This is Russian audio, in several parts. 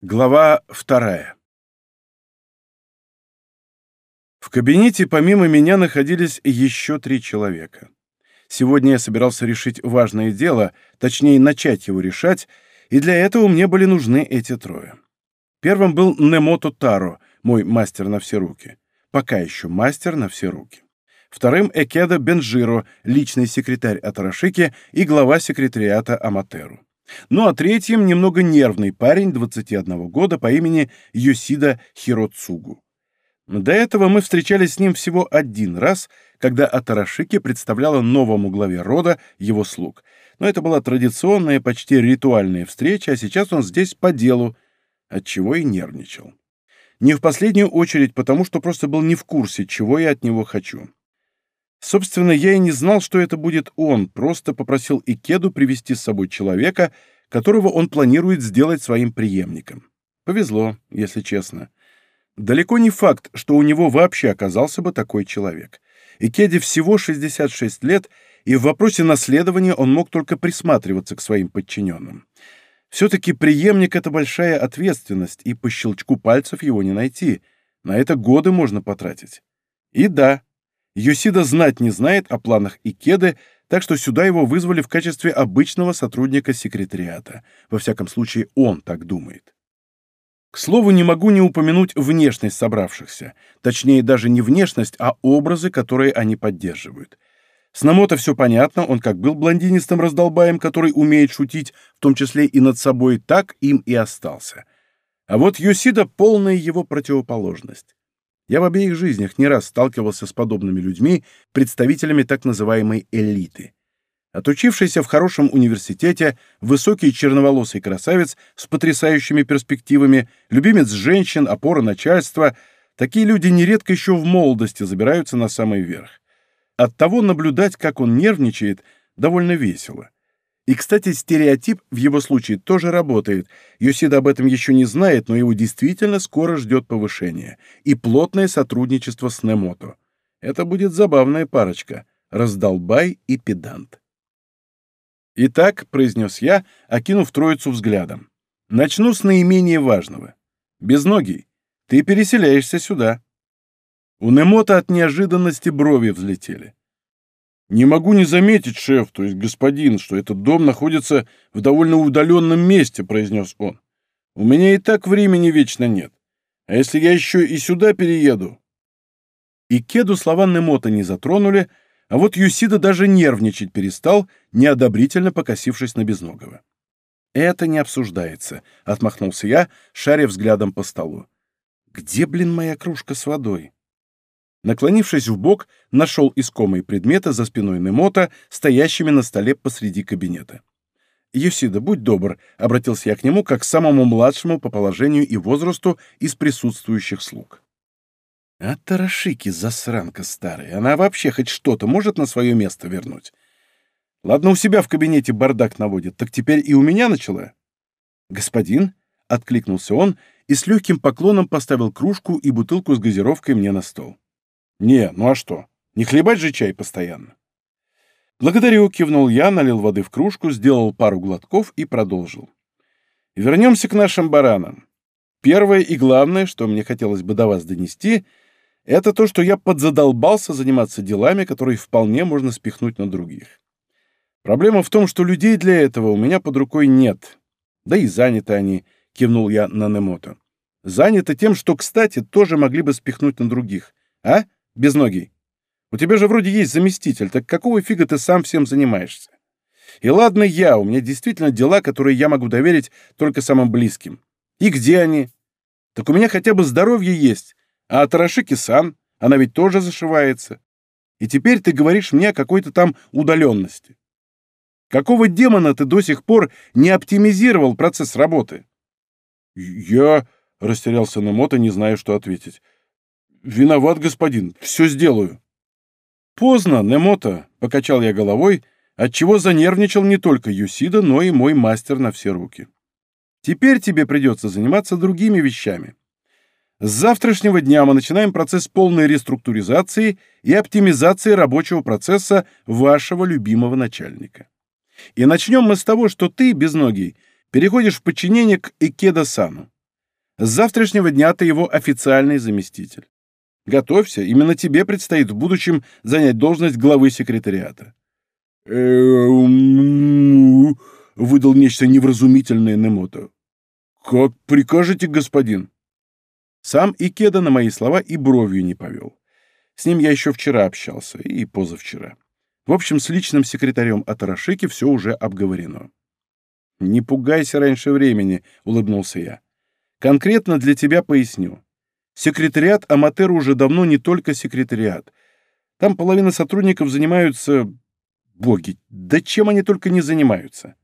Глава вторая. В кабинете помимо меня находились еще три человека. Сегодня я собирался решить важное дело, точнее, начать его решать, и для этого мне были нужны эти трое. Первым был Немото Таро, мой мастер на все руки. Пока еще мастер на все руки. Вторым — Экеда Бенжиро, личный секретарь Атарашики и глава секретариата Аматеру. Ну а третьим немного нервный парень 21 года по имени Йосида Хироцугу. До этого мы встречались с ним всего один раз, когда Атарашики представляла новому главе рода его слуг. Но это была традиционная, почти ритуальная встреча, а сейчас он здесь по делу, отчего и нервничал. Не в последнюю очередь потому, что просто был не в курсе, чего я от него хочу. Собственно, я и не знал, что это будет он, просто попросил Икеду привести с собой человека, которого он планирует сделать своим преемником. Повезло, если честно. Далеко не факт, что у него вообще оказался бы такой человек. Икеде всего 66 лет, и в вопросе наследования он мог только присматриваться к своим подчиненным. Все-таки преемник — это большая ответственность, и по щелчку пальцев его не найти. На это годы можно потратить. И да, Йосида знать не знает о планах Икеды, так что сюда его вызвали в качестве обычного сотрудника секретариата. Во всяком случае, он так думает. К слову, не могу не упомянуть внешность собравшихся. Точнее, даже не внешность, а образы, которые они поддерживают. С Намото все понятно, он как был блондинистым раздолбаем, который умеет шутить, в том числе и над собой, так им и остался. А вот Йосида — полная его противоположность. Я в обеих жизнях не раз сталкивался с подобными людьми, представителями так называемой элиты. Отучившийся в хорошем университете, высокий черноволосый красавец с потрясающими перспективами, любимец женщин, опора начальства — такие люди нередко еще в молодости забираются на самый верх. Оттого наблюдать, как он нервничает, довольно весело. И, кстати, стереотип в его случае тоже работает. Йосида об этом еще не знает, но его действительно скоро ждет повышение. И плотное сотрудничество с Немото. Это будет забавная парочка. Раздолбай и педант. «Итак», — произнес я, окинув троицу взглядом, — «начну с наименее важного. Безногий, ты переселяешься сюда». У Немото от неожиданности брови взлетели. «Не могу не заметить, шеф, то есть господин, что этот дом находится в довольно удаленном месте», — произнес он. «У меня и так времени вечно нет. А если я еще и сюда перееду?» И Кеду слова Немота не затронули, а вот Юсида даже нервничать перестал, неодобрительно покосившись на Безногого. «Это не обсуждается», — отмахнулся я, шаря взглядом по столу. «Где, блин, моя кружка с водой?» Наклонившись в бок, нашел искомые предметы за спиной Немота, стоящими на столе посреди кабинета. «Юсида, будь добр», — обратился я к нему как к самому младшему по положению и возрасту из присутствующих слуг. «А Тарашики, засранка старая, она вообще хоть что-то может на свое место вернуть? Ладно, у себя в кабинете бардак наводит, так теперь и у меня начала?» «Господин?» — откликнулся он и с легким поклоном поставил кружку и бутылку с газировкой мне на стол. «Не, ну а что? Не хлебать же чай постоянно». «Благодарю», — кивнул я, налил воды в кружку, сделал пару глотков и продолжил. «Вернемся к нашим баранам. Первое и главное, что мне хотелось бы до вас донести, это то, что я подзадолбался заниматься делами, которые вполне можно спихнуть на других. Проблема в том, что людей для этого у меня под рукой нет. Да и заняты они, — кивнул я на Немото. Заняты тем, что, кстати, тоже могли бы спихнуть на других. А? Безногий. У тебя же вроде есть заместитель, так какого фига ты сам всем занимаешься? И ладно я, у меня действительно дела, которые я могу доверить только самым близким. И где они? Так у меня хотя бы здоровье есть, а Тарашики-сан, она ведь тоже зашивается. И теперь ты говоришь мне о какой-то там удаленности. Какого демона ты до сих пор не оптимизировал процесс работы? Я растерялся на мото, не зная, что ответить. «Виноват, господин, все сделаю». «Поздно, Немото», — покачал я головой, отчего занервничал не только Юсида, но и мой мастер на все руки. «Теперь тебе придется заниматься другими вещами. С завтрашнего дня мы начинаем процесс полной реструктуризации и оптимизации рабочего процесса вашего любимого начальника. И начнем мы с того, что ты, безногий, переходишь в подчинение к Икеда-сану. С завтрашнего дня ты его официальный заместитель. Готовься, именно тебе предстоит в будущем занять должность главы секретариата. выдал нечто невразумительное Немото. «Как прикажете, господин?» Сам Икеда на мои слова и бровью не повел. С ним я еще вчера общался, и позавчера. В общем, с личным секретарем Атарашики все уже обговорено. «Не пугайся раньше времени», — улыбнулся я. «Конкретно для тебя поясню. Секретариат Аматеру уже давно не только секретариат. Там половина сотрудников занимаются... Боги, да чем они только не занимаются.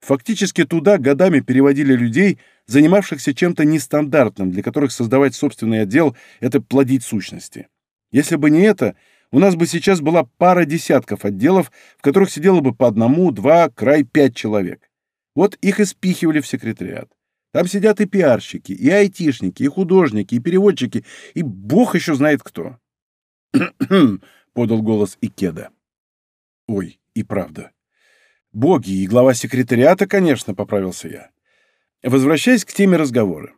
Фактически туда годами переводили людей, занимавшихся чем-то нестандартным, для которых создавать собственный отдел — это плодить сущности. Если бы не это, у нас бы сейчас была пара десятков отделов, в которых сидело бы по одному, два, край пять человек. Вот их и спихивали в секретариат. Там сидят и пиарщики, и айтишники, и художники, и переводчики, и бог еще знает кто. подал голос Икеда. Ой, и правда. Боги и глава секретариата, конечно, поправился я. Возвращаясь к теме разговора.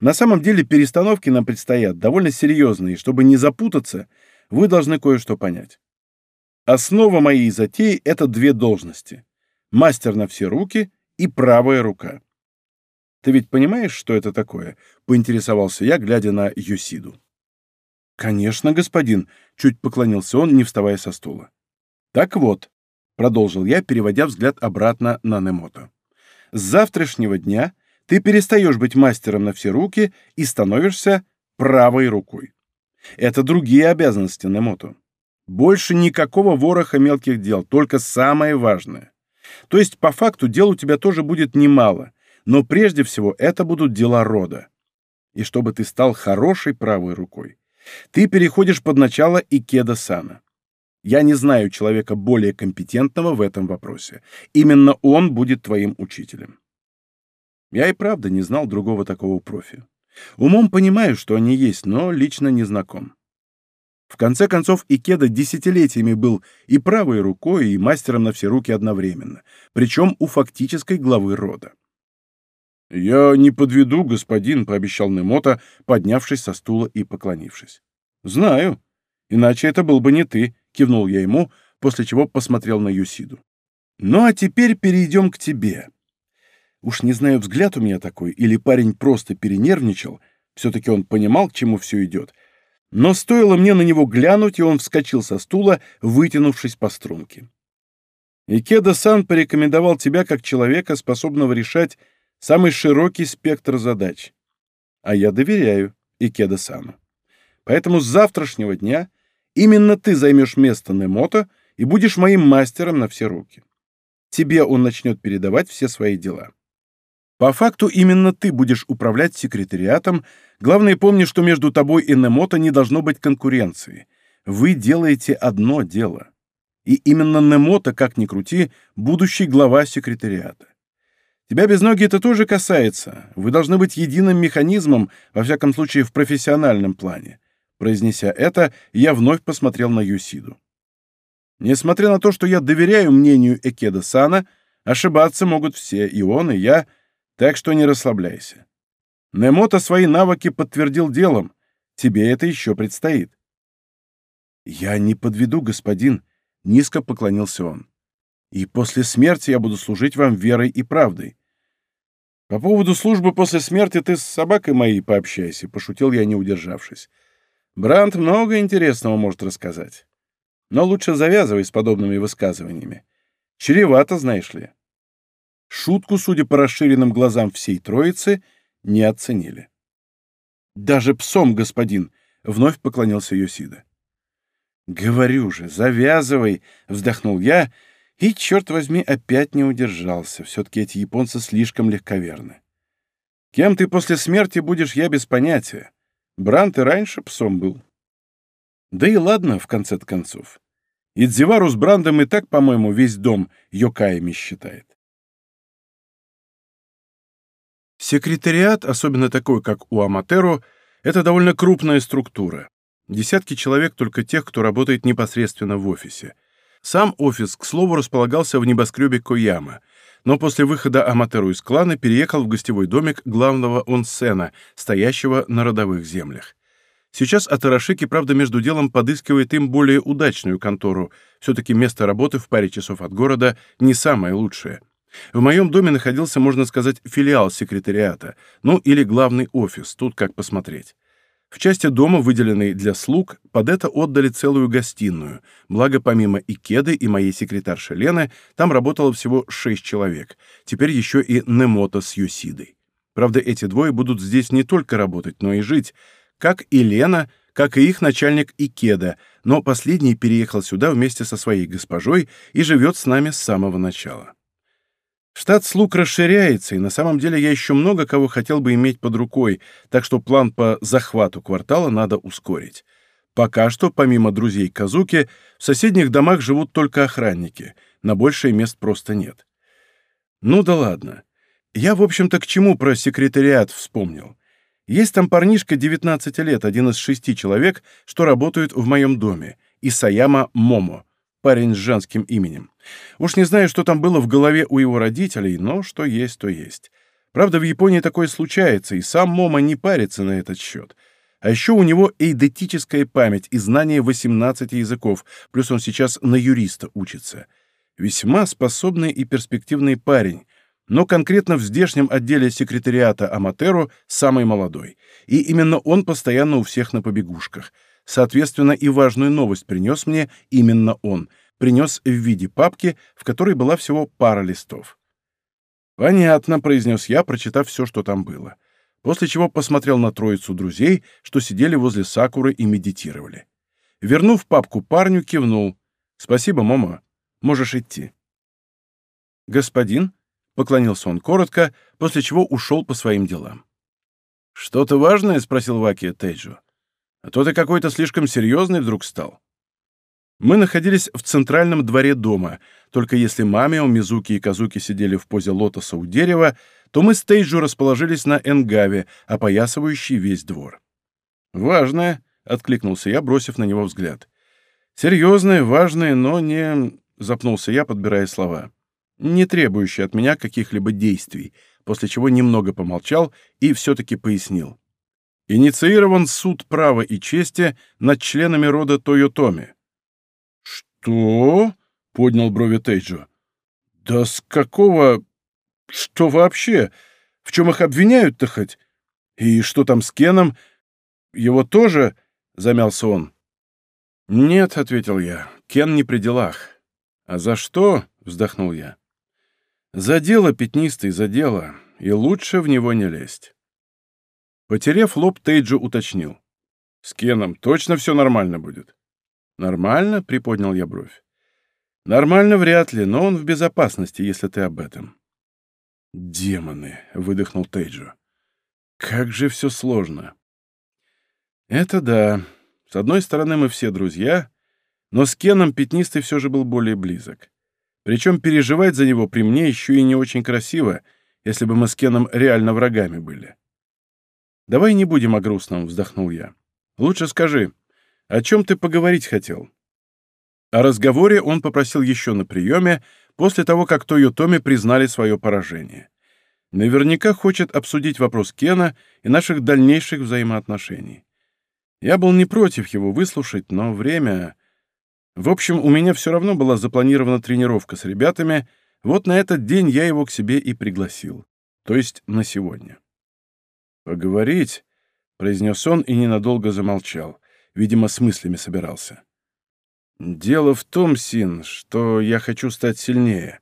На самом деле перестановки нам предстоят довольно серьезные, чтобы не запутаться, вы должны кое-что понять. Основа моей затеи — это две должности. Мастер на все руки и правая рука. Ты ведь понимаешь, что это такое?» — поинтересовался я, глядя на Юсиду. «Конечно, господин», — чуть поклонился он, не вставая со стула. «Так вот», — продолжил я, переводя взгляд обратно на Немото. «С завтрашнего дня ты перестаешь быть мастером на все руки и становишься правой рукой. Это другие обязанности Немото. Больше никакого вороха мелких дел, только самое важное. То есть, по факту, дел у тебя тоже будет немало, но прежде всего это будут дела рода. И чтобы ты стал хорошей правой рукой, ты переходишь под начало Икеда Сана. Я не знаю человека более компетентного в этом вопросе. Именно он будет твоим учителем. Я и правда не знал другого такого профи. Умом понимаю, что они есть, но лично не знаком. В конце концов, Икеда десятилетиями был и правой рукой, и мастером на все руки одновременно, причем у фактической главы рода. «Я не подведу, господин», — пообещал Немота, поднявшись со стула и поклонившись. «Знаю. Иначе это был бы не ты», — кивнул я ему, после чего посмотрел на Юсиду. «Ну а теперь перейдем к тебе. Уж не знаю, взгляд у меня такой, или парень просто перенервничал, все-таки он понимал, к чему все идет, но стоило мне на него глянуть, и он вскочил со стула, вытянувшись по струнке. Икеда-сан порекомендовал тебя как человека, способного решать самый широкий спектр задач. А я доверяю Икеда-сану. Поэтому с завтрашнего дня именно ты займешь место Немото и будешь моим мастером на все руки. Тебе он начнет передавать все свои дела. По факту именно ты будешь управлять секретариатом. Главное, помни, что между тобой и Немото не должно быть конкуренции. Вы делаете одно дело. И именно Немото, как ни крути, будущий глава секретариата. Тебя без ноги это тоже касается. Вы должны быть единым механизмом, во всяком случае в профессиональном плане. Произнеся это, я вновь посмотрел на Юсиду. Несмотря на то, что я доверяю мнению Экеда Сана, ошибаться могут все, и он, и я, так что не расслабляйся. Немото свои навыки подтвердил делом. Тебе это еще предстоит. «Я не подведу, господин», — низко поклонился он. «И после смерти я буду служить вам верой и правдой. «По поводу службы после смерти ты с собакой моей пообщайся», — пошутил я, не удержавшись. «Бранд много интересного может рассказать. Но лучше завязывай с подобными высказываниями. Чревато, знаешь ли». Шутку, судя по расширенным глазам всей троицы, не оценили. «Даже псом, господин!» — вновь поклонился Йосида. «Говорю же, завязывай!» — вздохнул я — и, черт возьми, опять не удержался. Все-таки эти японцы слишком легковерны. Кем ты после смерти будешь, я без понятия. Брант и раньше псом был. Да и ладно, в конце концов. Идзивару с Брандом и так, по-моему, весь дом йокаями считает. Секретариат, особенно такой, как у Аматеро, это довольно крупная структура. Десятки человек только тех, кто работает непосредственно в офисе — сам офис, к слову, располагался в небоскребе Кояма, но после выхода Аматеру из клана переехал в гостевой домик главного онсена, стоящего на родовых землях. Сейчас Атарашики, правда, между делом подыскивает им более удачную контору. Все-таки место работы в паре часов от города не самое лучшее. В моем доме находился, можно сказать, филиал секретариата, ну или главный офис, тут как посмотреть. В части дома, выделенной для слуг, под это отдали целую гостиную, благо помимо Икеды и моей секретарши Лены, там работало всего шесть человек, теперь еще и Немото с Юсидой. Правда, эти двое будут здесь не только работать, но и жить, как и Лена, как и их начальник Икеда, но последний переехал сюда вместе со своей госпожой и живет с нами с самого начала. Штат слуг расширяется, и на самом деле я еще много кого хотел бы иметь под рукой, так что план по захвату квартала надо ускорить. Пока что, помимо друзей Казуки, в соседних домах живут только охранники, на большее мест просто нет. Ну да ладно. Я, в общем-то, к чему про секретариат вспомнил. Есть там парнишка 19 лет, один из шести человек, что работают в моем доме, Исаяма Момо, парень с женским именем. Уж не знаю, что там было в голове у его родителей, но что есть, то есть. Правда, в Японии такое случается, и сам Момо не парится на этот счет. А еще у него эйдетическая память и знание 18 языков, плюс он сейчас на юриста учится. Весьма способный и перспективный парень, но конкретно в здешнем отделе секретариата Аматеру самый молодой. И именно он постоянно у всех на побегушках. Соответственно, и важную новость принес мне именно он — принес в виде папки, в которой была всего пара листов. «Понятно», — произнес я, прочитав все, что там было, после чего посмотрел на троицу друзей, что сидели возле Сакуры и медитировали. Вернув папку парню, кивнул. «Спасибо, Момо. Можешь идти». «Господин?» — поклонился он коротко, после чего ушел по своим делам. «Что-то важное?» — спросил Ваки Тейджо. «А то ты какой-то слишком серьезный вдруг стал». Мы находились в центральном дворе дома, только если Мамио, Мизуки и Казуки сидели в позе лотоса у дерева, то мы с Тейджу расположились на энгаве, опоясывающей весь двор. «Важное», — откликнулся я, бросив на него взгляд. «Серьезное, важное, но не...» — запнулся я, подбирая слова. «Не требующее от меня каких-либо действий», после чего немного помолчал и все-таки пояснил. «Инициирован суд права и чести над членами рода Тойотоми». «Что?» — поднял брови Тейджо. «Да с какого... Что вообще? В чем их обвиняют-то хоть? И что там с Кеном? Его тоже...» — замялся он. «Нет», — ответил я, — «Кен не при делах». «А за что?» — вздохнул я. «За дело, пятнистый, за дело, и лучше в него не лезть». Потерев лоб, Тейджо уточнил. «С Кеном точно все нормально будет?» «Нормально?» — приподнял я бровь. «Нормально вряд ли, но он в безопасности, если ты об этом». «Демоны!» — выдохнул Тейджо. «Как же все сложно!» «Это да. С одной стороны, мы все друзья, но с Кеном Пятнистый все же был более близок. Причем переживать за него при мне еще и не очень красиво, если бы мы с Кеном реально врагами были. «Давай не будем о грустном», — вздохнул я. «Лучше скажи, «О чем ты поговорить хотел?» О разговоре он попросил еще на приеме, после того, как Тойотоми признали свое поражение. Наверняка хочет обсудить вопрос Кена и наших дальнейших взаимоотношений. Я был не против его выслушать, но время... В общем, у меня все равно была запланирована тренировка с ребятами, вот на этот день я его к себе и пригласил. То есть на сегодня. «Поговорить?» — произнес он и ненадолго замолчал видимо, с мыслями собирался. «Дело в том, Син, что я хочу стать сильнее».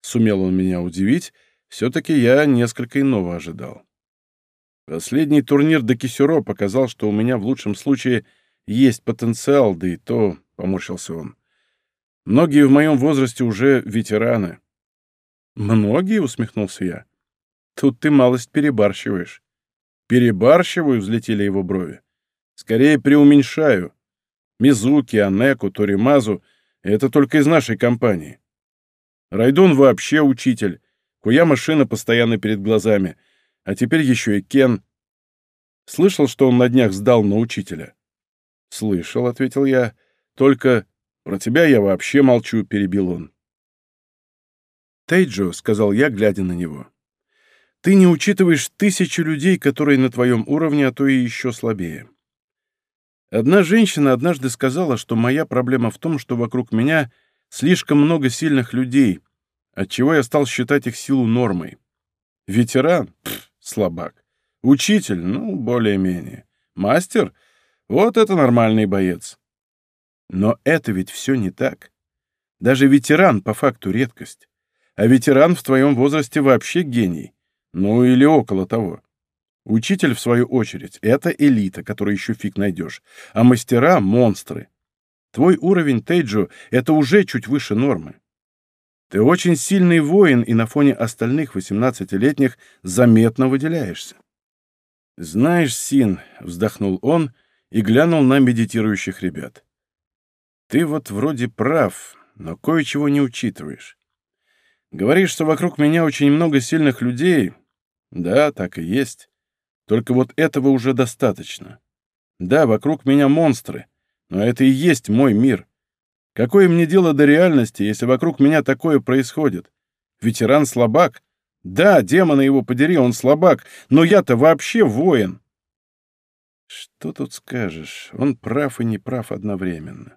Сумел он меня удивить, все-таки я несколько иного ожидал. Последний турнир до Кисюро показал, что у меня в лучшем случае есть потенциал, да и то, — поморщился он. Многие в моем возрасте уже ветераны. «Многие?» — усмехнулся я. «Тут ты малость перебарщиваешь». «Перебарщиваю?» — взлетели его брови. Скорее преуменьшаю. Мизуки, Анеку, Торимазу — это только из нашей компании. Райдон вообще учитель. Куя машина постоянно перед глазами. А теперь еще и Кен. Слышал, что он на днях сдал на учителя? Слышал, — ответил я. Только про тебя я вообще молчу, — перебил он. «Тейджо», — сказал я, глядя на него, — «ты не учитываешь тысячи людей, которые на твоем уровне, а то и еще слабее. Одна женщина однажды сказала, что моя проблема в том, что вокруг меня слишком много сильных людей, отчего я стал считать их силу нормой. Ветеран? Пф, слабак. Учитель? Ну, более-менее. Мастер? Вот это нормальный боец. Но это ведь все не так. Даже ветеран по факту редкость. А ветеран в твоем возрасте вообще гений. Ну или около того. Учитель, в свою очередь, это элита, которую еще фиг найдешь. А мастера — монстры. Твой уровень Тейджу — это уже чуть выше нормы. Ты очень сильный воин, и на фоне остальных 18-летних заметно выделяешься. «Знаешь, Син», — вздохнул он и глянул на медитирующих ребят. «Ты вот вроде прав, но кое-чего не учитываешь. Говоришь, что вокруг меня очень много сильных людей. Да, так и есть. Только вот этого уже достаточно. Да, вокруг меня монстры, но это и есть мой мир. Какое мне дело до реальности, если вокруг меня такое происходит? Ветеран слабак? Да, демона его подери, он слабак, но я-то вообще воин. Что тут скажешь? Он прав и не прав одновременно.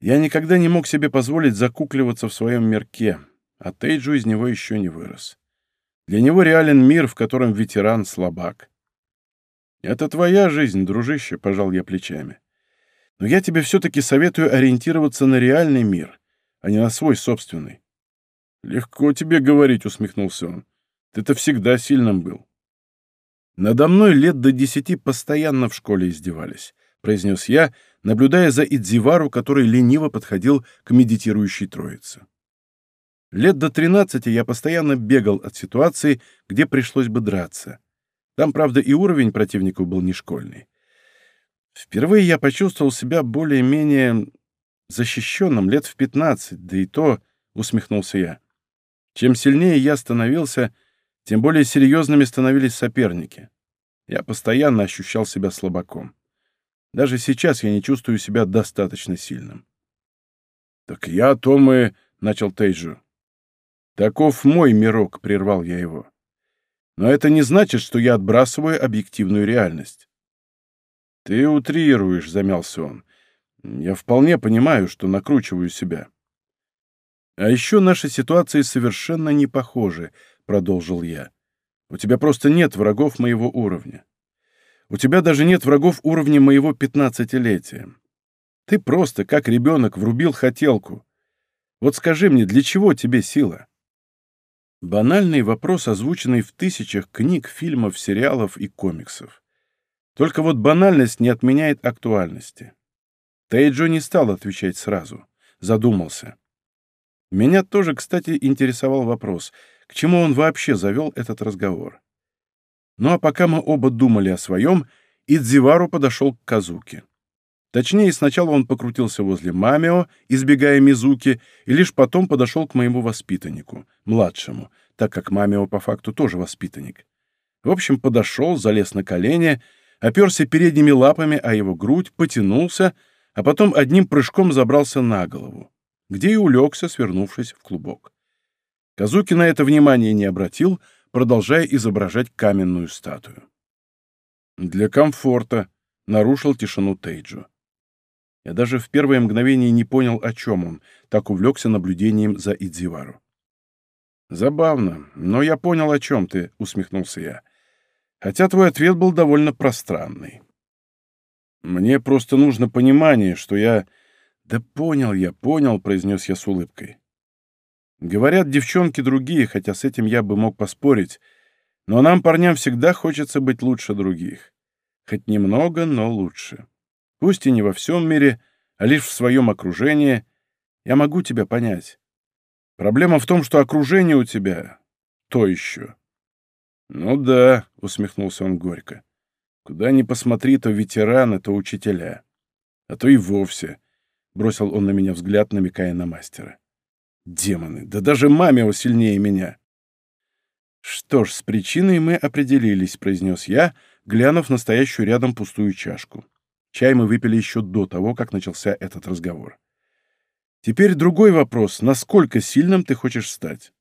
Я никогда не мог себе позволить закукливаться в своем мирке а Тейджу из него еще не вырос. Для него реален мир, в котором ветеран слабак. «Это твоя жизнь, дружище», — пожал я плечами. «Но я тебе все-таки советую ориентироваться на реальный мир, а не на свой собственный». «Легко тебе говорить», — усмехнулся он. «Ты-то всегда сильным был». «Надо мной лет до десяти постоянно в школе издевались», — произнес я, наблюдая за Идзивару, который лениво подходил к медитирующей троице. Лет до 13 я постоянно бегал от ситуации, где пришлось бы драться. Там, правда, и уровень противников был не школьный. Впервые я почувствовал себя более-менее защищенным лет в 15, да и то, — усмехнулся я. Чем сильнее я становился, тем более серьезными становились соперники. Я постоянно ощущал себя слабаком. Даже сейчас я не чувствую себя достаточно сильным. «Так я о том и...» — начал Тейджу. Таков мой мирок, прервал я его. Но это не значит, что я отбрасываю объективную реальность. Ты утрируешь, замялся он. Я вполне понимаю, что накручиваю себя. А еще наши ситуации совершенно не похожи, продолжил я. У тебя просто нет врагов моего уровня. У тебя даже нет врагов уровня моего пятнадцатилетия. Ты просто, как ребенок, врубил хотелку. Вот скажи мне, для чего тебе сила? Банальный вопрос, озвученный в тысячах книг, фильмов, сериалов и комиксов. Только вот банальность не отменяет актуальности. Тейджо не стал отвечать сразу. Задумался. Меня тоже, кстати, интересовал вопрос, к чему он вообще завел этот разговор. Ну а пока мы оба думали о своем, Идзивару подошел к Казуке. Точнее, сначала он покрутился возле Мамио, избегая Мизуки, и лишь потом подошел к моему воспитаннику, младшему, так как Мамио по факту тоже воспитанник. В общем, подошел, залез на колени, оперся передними лапами о его грудь, потянулся, а потом одним прыжком забрался на голову, где и улегся, свернувшись в клубок. Казуки на это внимание не обратил, продолжая изображать каменную статую. «Для комфорта», — нарушил тишину Тейджу. Я даже в первое мгновение не понял, о чем он, так увлекся наблюдением за Идзивару. «Забавно, но я понял, о чем ты», — усмехнулся я. «Хотя твой ответ был довольно пространный. Мне просто нужно понимание, что я...» «Да понял я, понял», — произнес я с улыбкой. «Говорят, девчонки другие, хотя с этим я бы мог поспорить, но нам, парням, всегда хочется быть лучше других. Хоть немного, но лучше» пусть и не во всем мире, а лишь в своем окружении, я могу тебя понять. Проблема в том, что окружение у тебя то еще. Ну да, усмехнулся он горько. Куда ни посмотри, то ветераны, то учителя. А то и вовсе. Бросил он на меня взгляд, намекая на мастера. Демоны, да даже мамио сильнее меня. Что ж, с причиной мы определились, произнес я, глянув на стоящую рядом пустую чашку. Чай мы выпили еще до того, как начался этот разговор. Теперь другой вопрос. Насколько сильным ты хочешь стать?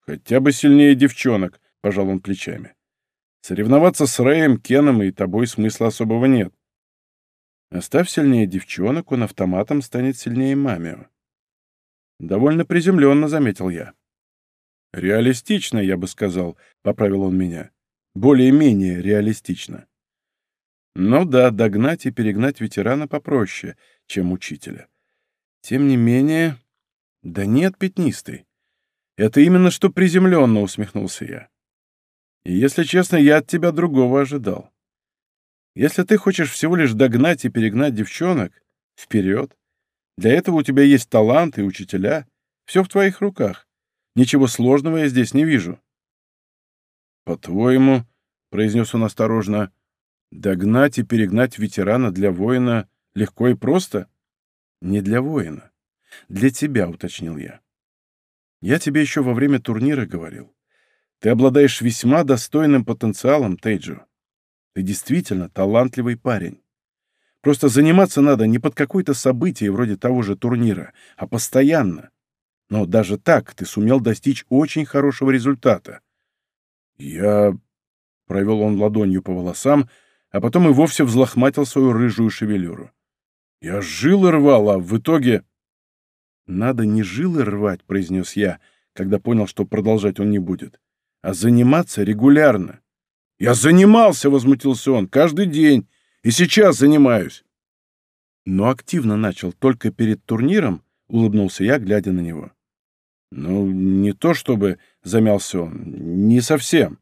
Хотя бы сильнее девчонок, пожал он плечами. Соревноваться с Рэем, Кеном и тобой смысла особого нет. Оставь сильнее девчонок, он автоматом станет сильнее Мамио. Довольно приземленно, заметил я. Реалистично, я бы сказал, поправил он меня. Более-менее реалистично. Ну да, догнать и перегнать ветерана попроще, чем учителя. Тем не менее... Да нет, пятнистый. Это именно что приземленно, усмехнулся я. И если честно, я от тебя другого ожидал. Если ты хочешь всего лишь догнать и перегнать девчонок, вперед. Для этого у тебя есть талант и учителя. Все в твоих руках. Ничего сложного я здесь не вижу. По-твоему, — произнес он осторожно, — догнать и перегнать ветерана для воина легко и просто? Не для воина. Для тебя, уточнил я. Я тебе еще во время турнира говорил. Ты обладаешь весьма достойным потенциалом, Тейджо. Ты действительно талантливый парень. Просто заниматься надо не под какое-то событие вроде того же турнира, а постоянно. Но даже так ты сумел достичь очень хорошего результата. Я... Провел он ладонью по волосам, а потом и вовсе взлохматил свою рыжую шевелюру. Я жилы рвал, а в итоге... Надо не жилы рвать, произнес я, когда понял, что продолжать он не будет, а заниматься регулярно. Я занимался, возмутился он, каждый день, и сейчас занимаюсь. Но активно начал только перед турниром, улыбнулся я, глядя на него. Ну, не то чтобы, замялся он, не совсем.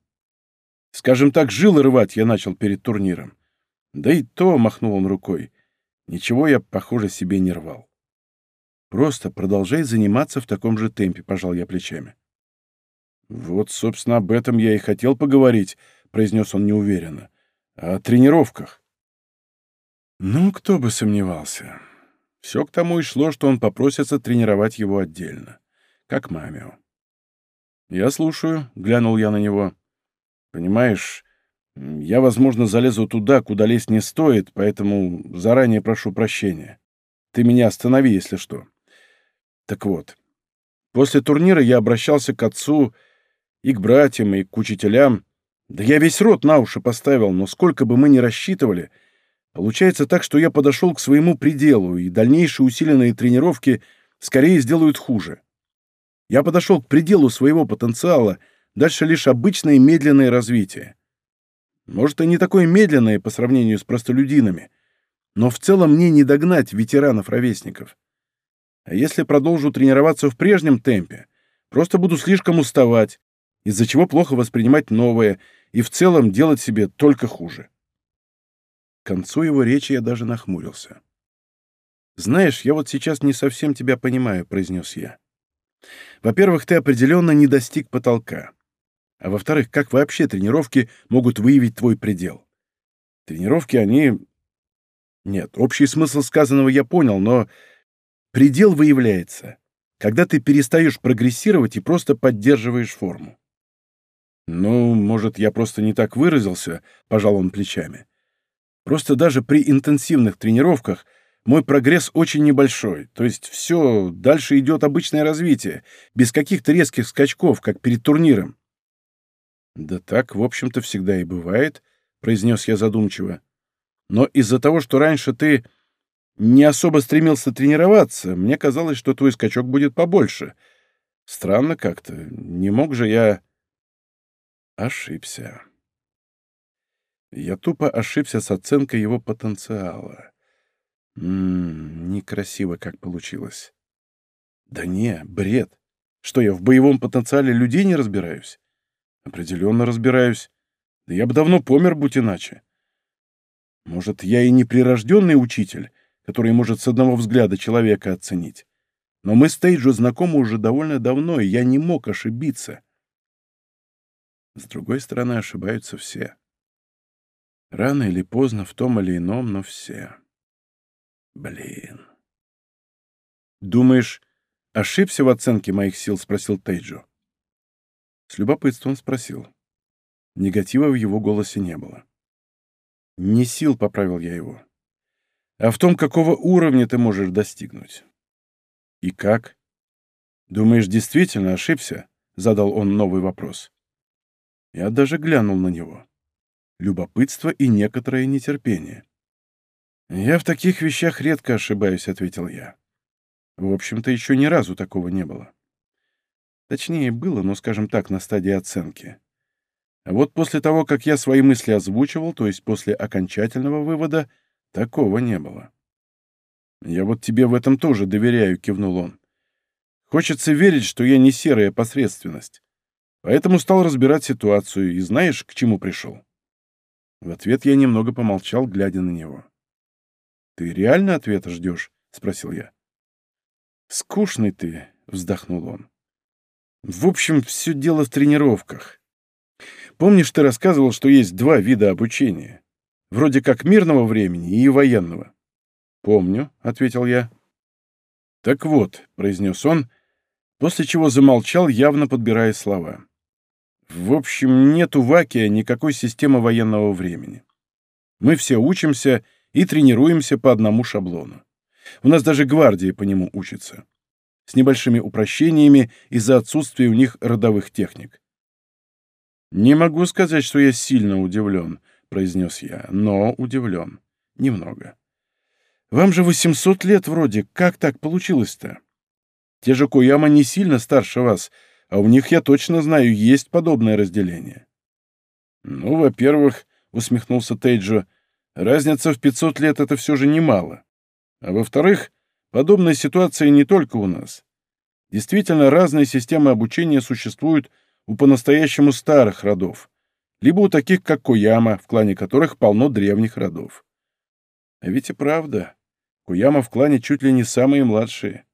Скажем так, жилы рвать я начал перед турниром. Да и то, махнул он рукой, Ничего я, похоже, себе не рвал. Просто продолжай заниматься в таком же темпе, пожал я плечами. Вот, собственно, об этом я и хотел поговорить, произнес он неуверенно. О тренировках. Ну, кто бы сомневался. Все к тому и шло, что он попросится тренировать его отдельно, как мамио. «Я слушаю», — глянул я на него. «Понимаешь, я, возможно, залезу туда, куда лезть не стоит, поэтому заранее прошу прощения. Ты меня останови, если что. Так вот, после турнира я обращался к отцу и к братьям, и к учителям. Да я весь рот на уши поставил, но сколько бы мы ни рассчитывали, получается так, что я подошел к своему пределу, и дальнейшие усиленные тренировки скорее сделают хуже. Я подошел к пределу своего потенциала, дальше лишь обычное медленное развитие. Может, и не такое медленное по сравнению с простолюдинами, но в целом мне не догнать ветеранов-ровесников. А если продолжу тренироваться в прежнем темпе, просто буду слишком уставать, из-за чего плохо воспринимать новое и в целом делать себе только хуже. К концу его речи я даже нахмурился. «Знаешь, я вот сейчас не совсем тебя понимаю», — произнес я. «Во-первых, ты определенно не достиг потолка. А во-вторых, как вообще тренировки могут выявить твой предел? Тренировки, они... Нет, общий смысл сказанного я понял, но предел выявляется, когда ты перестаешь прогрессировать и просто поддерживаешь форму. «Ну, может, я просто не так выразился», — пожал он плечами. «Просто даже при интенсивных тренировках мой прогресс очень небольшой, то есть все, дальше идет обычное развитие, без каких-то резких скачков, как перед турниром. «Да так, в общем-то, всегда и бывает», — произнес я задумчиво. «Но из-за того, что раньше ты не особо стремился тренироваться, мне казалось, что твой скачок будет побольше. Странно как-то. Не мог же я...» Ошибся. Я тупо ошибся с оценкой его потенциала. Ммм, некрасиво как получилось. Да не, бред. Что, я в боевом потенциале людей не разбираюсь? Определенно разбираюсь. Да я бы давно помер, будь иначе. Может, я и не прирожденный учитель, который может с одного взгляда человека оценить. Но мы с Тейджо знакомы уже довольно давно, и я не мог ошибиться. С другой стороны, ошибаются все. Рано или поздно, в том или ином, но все. Блин. «Думаешь, ошибся в оценке моих сил?» — спросил Тейджо. С любопытством спросил. Негатива в его голосе не было. «Не сил», — поправил я его, — «а в том, какого уровня ты можешь достигнуть. И как? Думаешь, действительно ошибся? Задал он новый вопрос. Я даже глянул на него. Любопытство и некоторое нетерпение. «Я в таких вещах редко ошибаюсь», — ответил я. В общем-то, еще ни разу такого не было. Точнее, было, но, скажем так, на стадии оценки. А вот после того, как я свои мысли озвучивал, то есть после окончательного вывода, такого не было. «Я вот тебе в этом тоже доверяю», — кивнул он. «Хочется верить, что я не серая посредственность. Поэтому стал разбирать ситуацию, и знаешь, к чему пришел?» В ответ я немного помолчал, глядя на него. «Ты реально ответа ждешь?» — спросил я. «Скучный ты», — вздохнул он. «В общем, все дело в тренировках. Помнишь, ты рассказывал, что есть два вида обучения? Вроде как мирного времени и военного». «Помню», — ответил я. «Так вот», — произнес он, после чего замолчал, явно подбирая слова. В общем, нет у Вакия никакой системы военного времени. Мы все учимся и тренируемся по одному шаблону. У нас даже гвардия по нему учится. С небольшими упрощениями из-за отсутствия у них родовых техник. «Не могу сказать, что я сильно удивлен», — произнес я, — «но удивлен. Немного. Вам же 800 лет вроде. Как так получилось-то? Те же Куяма не сильно старше вас, — а у них, я точно знаю, есть подобное разделение. Ну, во-первых, — усмехнулся Тейджо, — разница в 500 лет — это все же немало. А во-вторых, подобная ситуация не только у нас. Действительно, разные системы обучения существуют у по-настоящему старых родов, либо у таких, как Куяма, в клане которых полно древних родов. А ведь и правда, Куяма в клане чуть ли не самые младшие.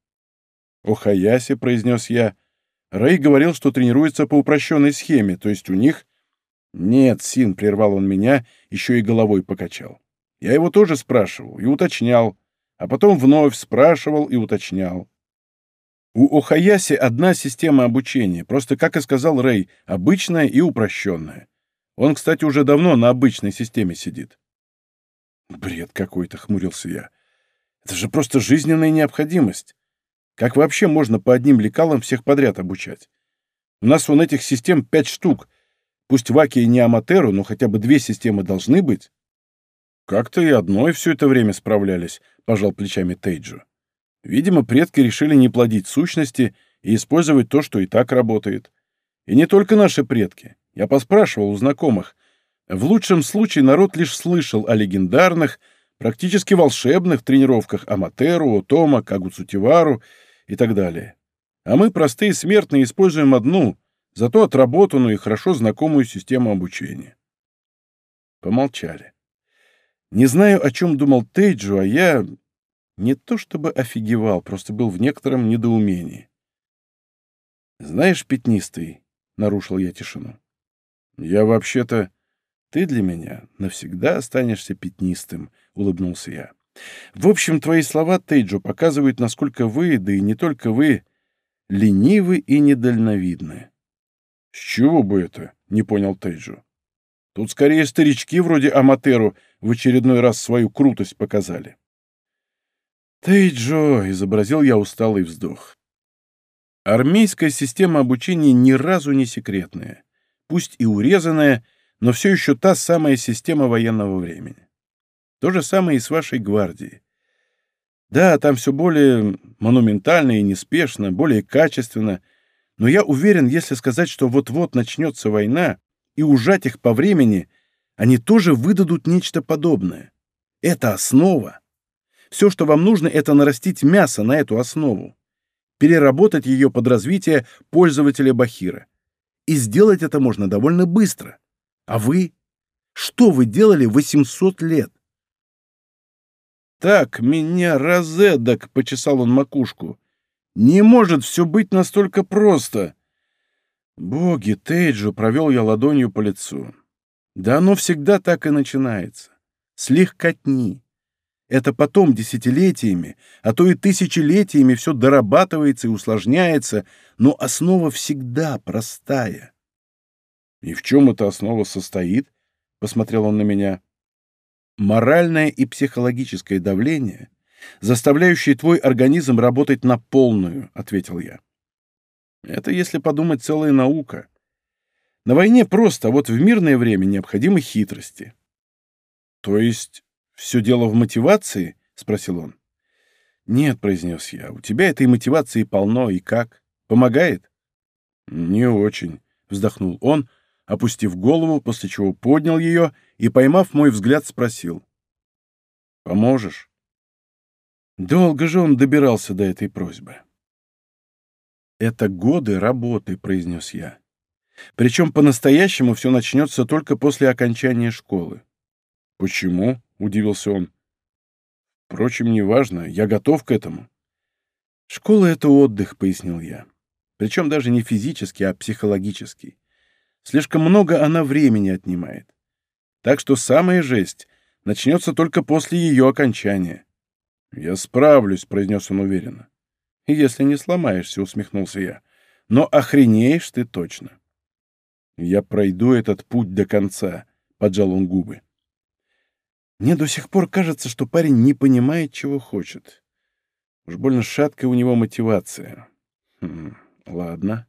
«О Хаясе», — произнес я, — Рэй говорил, что тренируется по упрощенной схеме, то есть у них... Нет, Син, прервал он меня, еще и головой покачал. Я его тоже спрашивал и уточнял, а потом вновь спрашивал и уточнял. У Охаяси одна система обучения, просто, как и сказал Рэй, обычная и упрощенная. Он, кстати, уже давно на обычной системе сидит. Бред какой-то, хмурился я. Это же просто жизненная необходимость. Как вообще можно по одним лекалам всех подряд обучать? У нас вон этих систем пять штук. Пусть в Аке и не Аматеру, но хотя бы две системы должны быть. Как-то и одной все это время справлялись, пожал плечами Тейджу. Видимо, предки решили не плодить сущности и использовать то, что и так работает. И не только наши предки. Я поспрашивал у знакомых. В лучшем случае народ лишь слышал о легендарных, практически волшебных тренировках Аматеру, Отома, Кагуцутивару и так далее. А мы, простые смертные, используем одну, зато отработанную и хорошо знакомую систему обучения. Помолчали. Не знаю, о чем думал Тейджу, а я не то чтобы офигевал, просто был в некотором недоумении. «Знаешь, пятнистый», — нарушил я тишину, — «я вообще-то... Ты для меня навсегда останешься пятнистым», — улыбнулся я. В общем, твои слова, Тейджо, показывают, насколько вы, да и не только вы, ленивы и недальновидны. — С чего бы это? — не понял Тейджо. — Тут скорее старички вроде Аматеру в очередной раз свою крутость показали. «Тейджо!» — изобразил я усталый вздох. Армейская система обучения ни разу не секретная, пусть и урезанная, но все еще та самая система военного времени. То же самое и с вашей гвардией. Да, там все более монументально и неспешно, более качественно, но я уверен, если сказать, что вот-вот начнется война, и ужать их по времени, они тоже выдадут нечто подобное. Это основа. Все, что вам нужно, это нарастить мясо на эту основу, переработать ее под развитие пользователя Бахира. И сделать это можно довольно быстро. А вы? Что вы делали 800 лет? «Так, меня розедок!» — почесал он макушку. «Не может все быть настолько просто!» «Боги, Тейджу!» — провел я ладонью по лицу. «Да оно всегда так и начинается. Слегкотни. Это потом десятилетиями, а то и тысячелетиями все дорабатывается и усложняется, но основа всегда простая». «И в чем эта основа состоит?» — посмотрел он на меня. Моральное и психологическое давление заставляющие твой организм работать на полную», — ответил я. Это, если подумать, целая наука. На войне просто, а вот в мирное время необходимы хитрости. То есть все дело в мотивации? спросил он. Нет, произнес я, у тебя этой мотивации полно, и как? Помогает? Не очень, вздохнул он, опустив голову, после чего поднял ее и, поймав мой взгляд, спросил. Поможешь? Долго же он добирался до этой просьбы. «Это годы работы», — произнес я. «Причем по-настоящему все начнется только после окончания школы». «Почему?» — удивился он. «Впрочем, неважно, я готов к этому». «Школа — это отдых», — пояснил я. «Причем даже не физический, а психологический. Слишком много она времени отнимает. Так что самая жесть начнется только после ее окончания». «Я справлюсь», — произнес он уверенно. «Если не сломаешься», — усмехнулся я. «Но охренеешь ты точно». «Я пройду этот путь до конца», — поджал он губы. Мне до сих пор кажется, что парень не понимает, чего хочет. Уж больно шаткая у него мотивация. Хм, ладно.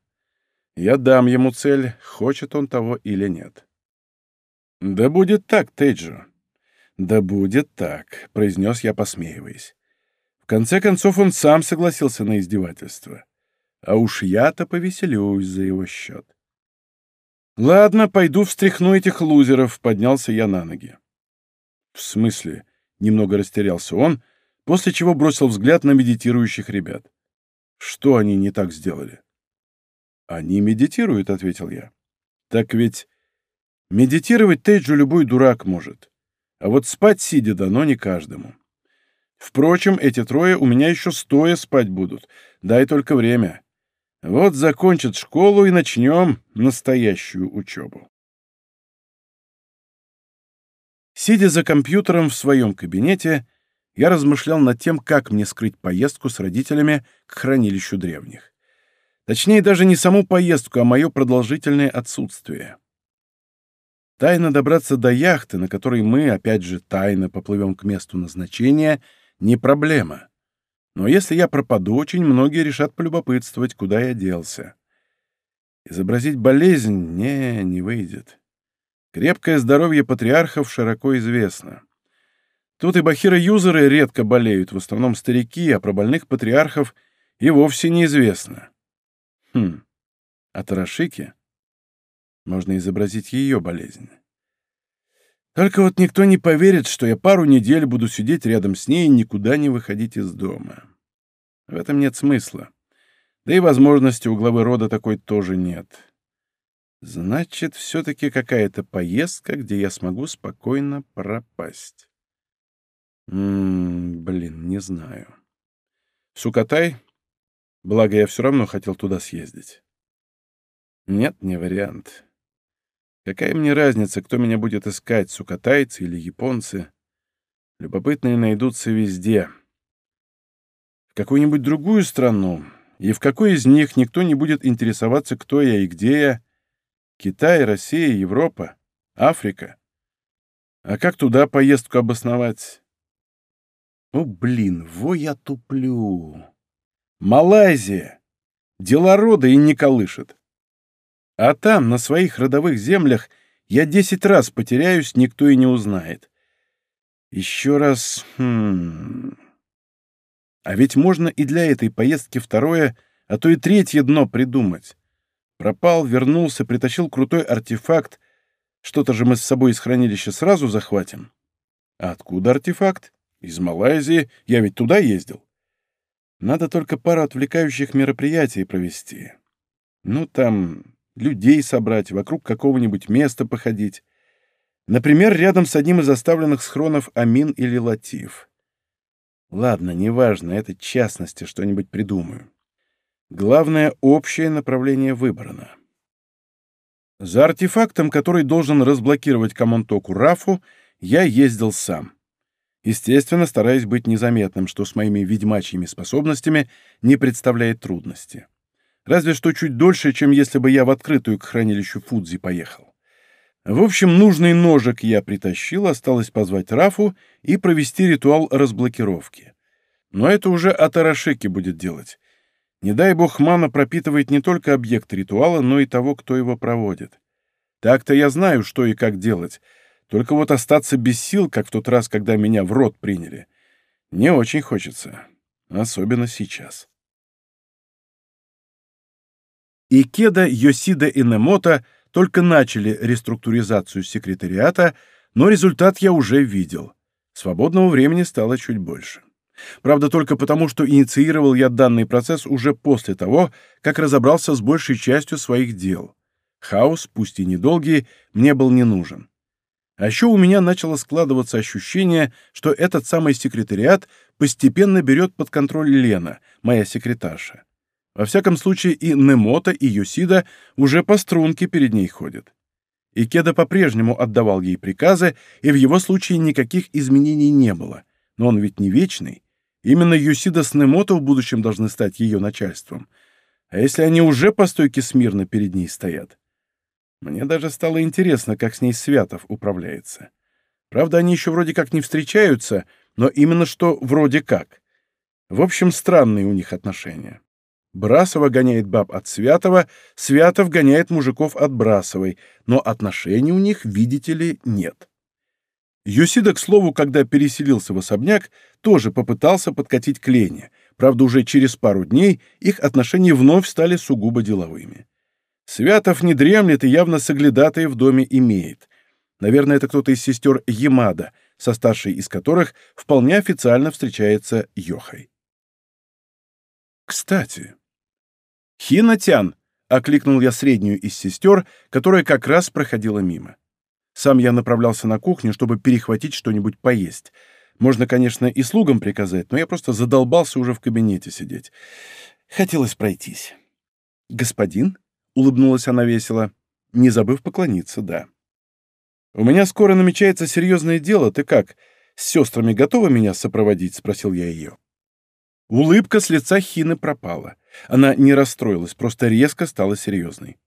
Я дам ему цель, хочет он того или нет. «Да будет так, Тейджо». «Да будет так», — произнес я, посмеиваясь конце концов, он сам согласился на издевательство. А уж я-то повеселюсь за его счет. «Ладно, пойду встряхну этих лузеров», — поднялся я на ноги. «В смысле?» — немного растерялся он, после чего бросил взгляд на медитирующих ребят. «Что они не так сделали?» «Они медитируют», — ответил я. «Так ведь медитировать Тейджу любой дурак может, а вот спать сидя дано не каждому». Впрочем, эти трое у меня еще стоя спать будут. Дай только время. Вот закончат школу и начнем настоящую учебу. Сидя за компьютером в своем кабинете, я размышлял над тем, как мне скрыть поездку с родителями к хранилищу древних. Точнее, даже не саму поездку, а мое продолжительное отсутствие. Тайно добраться до яхты, на которой мы, опять же, тайно поплывем к месту назначения — не проблема. Но если я пропаду, очень многие решат полюбопытствовать, куда я делся. Изобразить болезнь не, не выйдет. Крепкое здоровье патриархов широко известно. Тут и бахиры-юзеры редко болеют, в основном старики, а про больных патриархов и вовсе неизвестно. Хм, а Тарашики? Можно изобразить ее болезнь. Только вот никто не поверит, что я пару недель буду сидеть рядом с ней и никуда не выходить из дома. В этом нет смысла. Да и возможности у главы рода такой тоже нет. Значит, все-таки какая-то поездка, где я смогу спокойно пропасть. Ммм, блин, не знаю. Сукатай? Благо, я все равно хотел туда съездить. Нет, не вариант. Какая мне разница, кто меня будет искать, сукатайцы или японцы? Любопытные найдутся везде. В какую-нибудь другую страну, и в какой из них никто не будет интересоваться, кто я и где я. Китай, Россия, Европа, Африка. А как туда поездку обосновать? О, блин, во я туплю. Малайзия. Дела рода и не колышет. А там, на своих родовых землях, я десять раз потеряюсь, никто и не узнает. Еще раз... Хм... А ведь можно и для этой поездки второе, а то и третье дно придумать. Пропал, вернулся, притащил крутой артефакт. Что-то же мы с собой из хранилища сразу захватим. А откуда артефакт? Из Малайзии. Я ведь туда ездил. Надо только пару отвлекающих мероприятий провести. Ну, там людей собрать, вокруг какого-нибудь места походить. Например, рядом с одним из оставленных схронов Амин или Латиф. Ладно, неважно, это частности, что-нибудь придумаю. Главное — общее направление выбрано. За артефактом, который должен разблокировать Камонтоку Рафу, я ездил сам. Естественно, стараясь быть незаметным, что с моими ведьмачьими способностями не представляет трудности. Разве что чуть дольше, чем если бы я в открытую к хранилищу Фудзи поехал. В общем, нужный ножик я притащил, осталось позвать Рафу и провести ритуал разблокировки. Но это уже Атарашеки будет делать. Не дай бог, мана пропитывает не только объект ритуала, но и того, кто его проводит. Так-то я знаю, что и как делать. Только вот остаться без сил, как в тот раз, когда меня в рот приняли, не очень хочется. Особенно сейчас. Икеда, Йосида и Немото только начали реструктуризацию секретариата, но результат я уже видел. Свободного времени стало чуть больше. Правда, только потому, что инициировал я данный процесс уже после того, как разобрался с большей частью своих дел. Хаос, пусть и недолгий, мне был не нужен. А еще у меня начало складываться ощущение, что этот самый секретариат постепенно берет под контроль Лена, моя секретарша. Во всяком случае, и Немота, и Юсида уже по струнке перед ней ходят. И Кеда по-прежнему отдавал ей приказы, и в его случае никаких изменений не было. Но он ведь не вечный. Именно Юсида с Немото в будущем должны стать ее начальством. А если они уже по стойке смирно перед ней стоят? Мне даже стало интересно, как с ней Святов управляется. Правда, они еще вроде как не встречаются, но именно что вроде как. В общем, странные у них отношения. Брасова гоняет баб от Святого, Святов гоняет мужиков от Брасовой, но отношений у них, видите ли, нет. Юсида, к слову, когда переселился в особняк, тоже попытался подкатить к Лене. Правда, уже через пару дней их отношения вновь стали сугубо деловыми. Святов не дремлет и явно соглядатые в доме имеет. Наверное, это кто-то из сестер Ямада, со старшей из которых вполне официально встречается Йохой. Кстати, «Хинатян!» — окликнул я среднюю из сестер, которая как раз проходила мимо. Сам я направлялся на кухню, чтобы перехватить что-нибудь поесть. Можно, конечно, и слугам приказать, но я просто задолбался уже в кабинете сидеть. Хотелось пройтись. «Господин?» — улыбнулась она весело, не забыв поклониться, да. «У меня скоро намечается серьезное дело. Ты как, с сестрами готова меня сопроводить?» — спросил я ее. Улыбка с лица Хины пропала. Она не расстроилась, просто резко стала серьезной.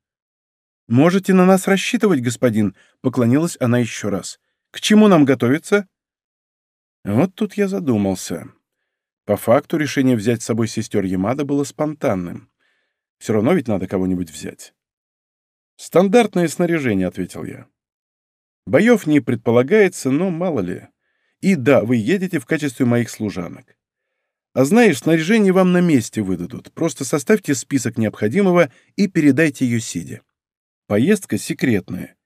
«Можете на нас рассчитывать, господин», — поклонилась она еще раз. «К чему нам готовиться?» Вот тут я задумался. По факту решение взять с собой сестер Ямада было спонтанным. Все равно ведь надо кого-нибудь взять. «Стандартное снаряжение», — ответил я. «Боев не предполагается, но мало ли. И да, вы едете в качестве моих служанок. А знаешь, снаряжение вам на месте выдадут. Просто составьте список необходимого и передайте ее сидя. Поездка секретная.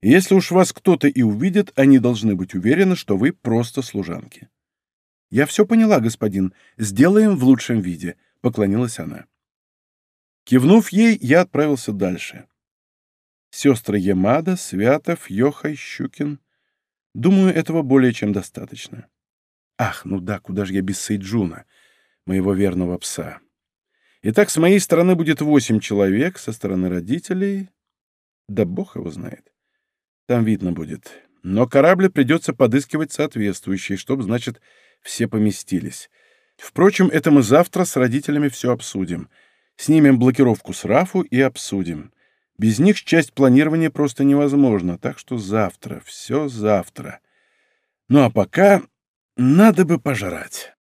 если уж вас кто-то и увидит, они должны быть уверены, что вы просто служанки. «Я все поняла, господин. Сделаем в лучшем виде», — поклонилась она. Кивнув ей, я отправился дальше. Сестры Ямада, Святов, Йохай, Щукин. Думаю, этого более чем достаточно. Ах, ну да, куда же я без Сейджуна, моего верного пса. Итак, с моей стороны будет восемь человек, со стороны родителей да бог его знает. Там видно будет. Но корабль придется подыскивать соответствующий, чтобы, значит, все поместились. Впрочем, это мы завтра с родителями все обсудим. Снимем блокировку с Рафу и обсудим. Без них часть планирования просто невозможно, так что завтра, все завтра. Ну а пока надо бы пожрать.